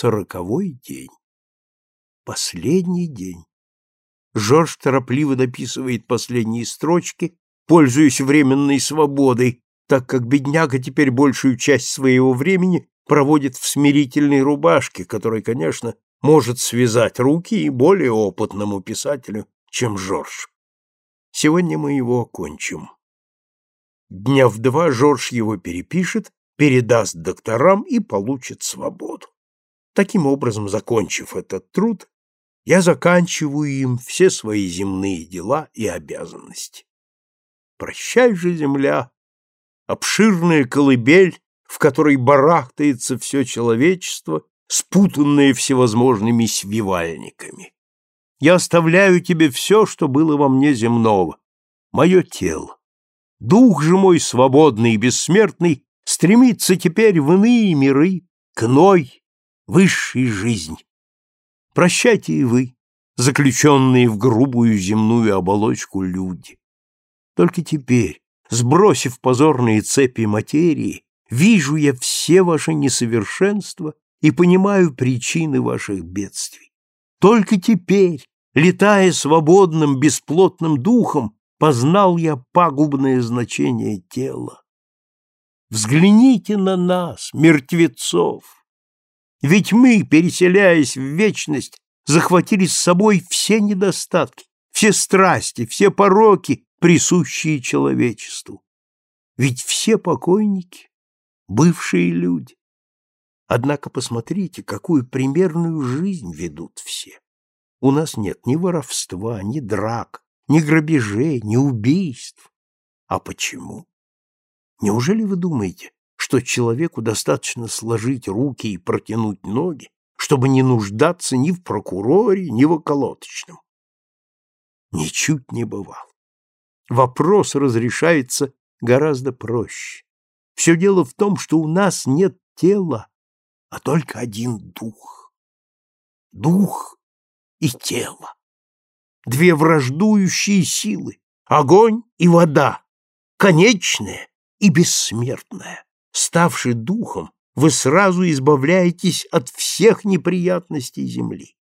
Сороковой день. Последний день. Жорж торопливо дописывает последние строчки, пользуясь временной свободой, так как бедняга теперь большую часть своего времени проводит в смирительной рубашке, которая, конечно, может связать руки и более опытному писателю, чем Жорж. Сегодня мы его окончим. Дня в два Жорж его перепишет, передаст докторам и получит свободу. Таким образом, закончив этот труд, я заканчиваю им все свои земные дела и обязанности. Прощай же, земля, обширная колыбель, в которой барахтается все человечество, спутанное всевозможными свивальниками. Я оставляю тебе все, что было во мне земного, мое тело. Дух же мой, свободный и бессмертный, стремится теперь в иные миры, к Ной, высшей жизни. Прощайте и вы, заключенные в грубую земную оболочку люди. Только теперь, сбросив позорные цепи материи, вижу я все ваши несовершенства и понимаю причины ваших бедствий. Только теперь, летая свободным, бесплотным духом, познал я пагубное значение тела. Взгляните на нас, мертвецов! Ведь мы, переселяясь в вечность, захватили с собой все недостатки, все страсти, все пороки, присущие человечеству. Ведь все покойники — бывшие люди. Однако посмотрите, какую примерную жизнь ведут все. У нас нет ни воровства, ни драк, ни грабежей, ни убийств. А почему? Неужели вы думаете, что человеку достаточно сложить руки и протянуть ноги, чтобы не нуждаться ни в прокуроре, ни в околоточном. Ничуть не бывал. Вопрос разрешается гораздо проще. Все дело в том, что у нас нет тела, а только один дух. Дух и тело. Две враждующие силы — огонь и вода, конечная и бессмертная ставши духом, вы сразу избавляетесь от всех неприятностей земли.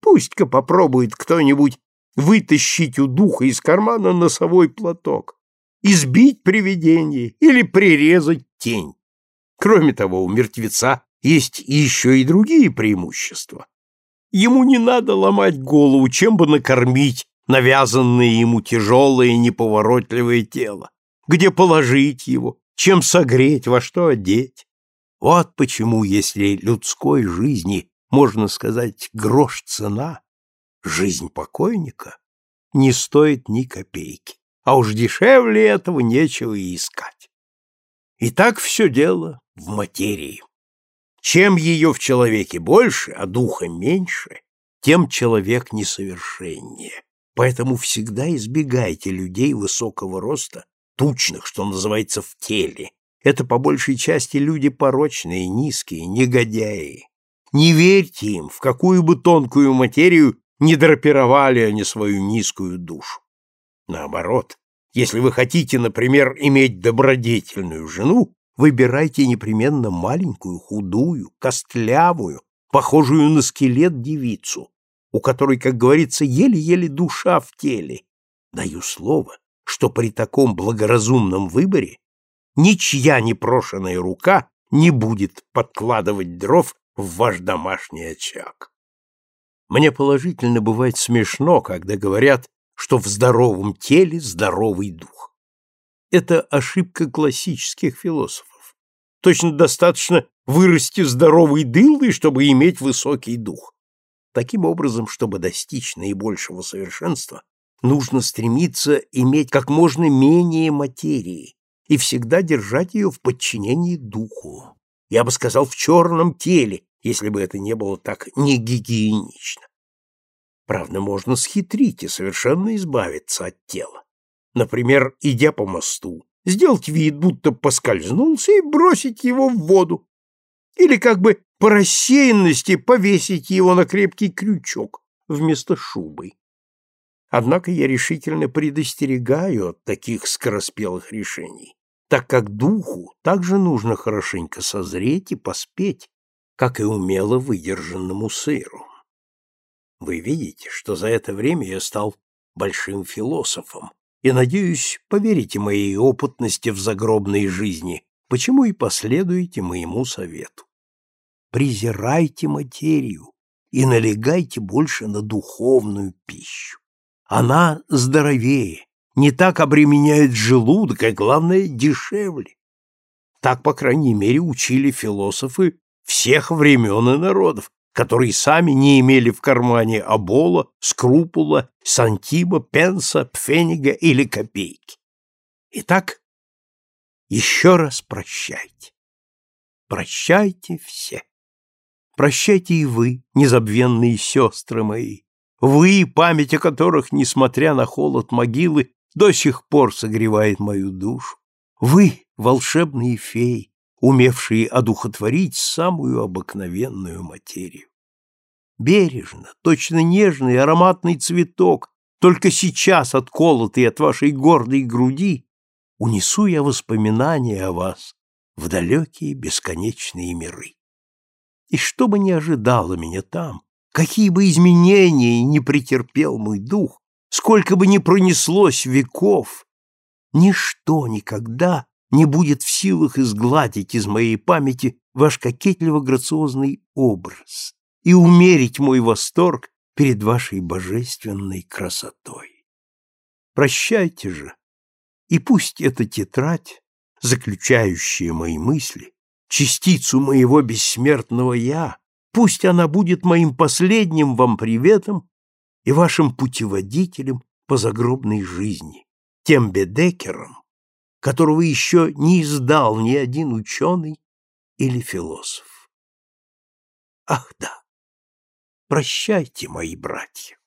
Пусть-ка попробует кто-нибудь вытащить у духа из кармана носовой платок, избить привидение или прирезать тень. Кроме того, у мертвеца есть еще и другие преимущества. Ему не надо ломать голову, чем бы накормить навязанное ему тяжелое и неповоротливое тело, где положить его, чем согреть, во что одеть. Вот почему, если людской жизни, можно сказать, грош цена, жизнь покойника не стоит ни копейки, а уж дешевле этого нечего и искать. И так все дело в материи. Чем ее в человеке больше, а духа меньше, тем человек несовершеннее. Поэтому всегда избегайте людей высокого роста тучных, что называется, в теле. Это по большей части люди порочные, низкие, негодяи. Не верьте им, в какую бы тонкую материю не драпировали они свою низкую душу. Наоборот, если вы хотите, например, иметь добродетельную жену, выбирайте непременно маленькую, худую, костлявую, похожую на скелет девицу, у которой, как говорится, еле-еле душа в теле. Даю слово, что при таком благоразумном выборе ничья непрошенная рука не будет подкладывать дров в ваш домашний очаг. Мне положительно бывает смешно, когда говорят, что в здоровом теле здоровый дух. Это ошибка классических философов. Точно достаточно вырасти здоровый дылдой, чтобы иметь высокий дух. Таким образом, чтобы достичь наибольшего совершенства, нужно стремиться иметь как можно менее материи и всегда держать ее в подчинении духу. Я бы сказал, в черном теле, если бы это не было так негигиенично. Правда, можно схитрить и совершенно избавиться от тела. Например, идя по мосту, сделать вид, будто поскользнулся, и бросить его в воду. Или как бы по рассеянности повесить его на крепкий крючок вместо шубы. Однако я решительно предостерегаю от таких скороспелых решений, так как духу также нужно хорошенько созреть и поспеть, как и умело выдержанному сыру. Вы видите, что за это время я стал большим философом, и, надеюсь, поверите моей опытности в загробной жизни, почему и последуете моему совету. Презирайте материю и налегайте больше на духовную пищу. Она здоровее, не так обременяет желудок, и, главное, дешевле. Так, по крайней мере, учили философы всех времен и народов, которые сами не имели в кармане обола, скрупула, сантима, пенса, пфенига или копейки. Итак, еще раз прощайте. Прощайте все. Прощайте и вы, незабвенные сестры мои вы, память о которых, несмотря на холод могилы, до сих пор согревает мою душу. Вы, волшебные феи, умевшие одухотворить самую обыкновенную материю. Бережно, точно нежный ароматный цветок, только сейчас отколотый от вашей гордой груди, унесу я воспоминания о вас в далекие бесконечные миры. И что бы ни ожидало меня там, Какие бы изменения не претерпел мой дух, сколько бы ни пронеслось веков, ничто никогда не будет в силах изгладить из моей памяти ваш кокетливо-грациозный образ и умерить мой восторг перед вашей божественной красотой. Прощайте же, и пусть эта тетрадь, заключающая мои мысли, частицу моего бессмертного «я», Пусть она будет моим последним вам приветом и вашим путеводителем по загробной жизни, тем бедекером, которого еще не издал ни один ученый или философ. Ах да, прощайте, мои братья!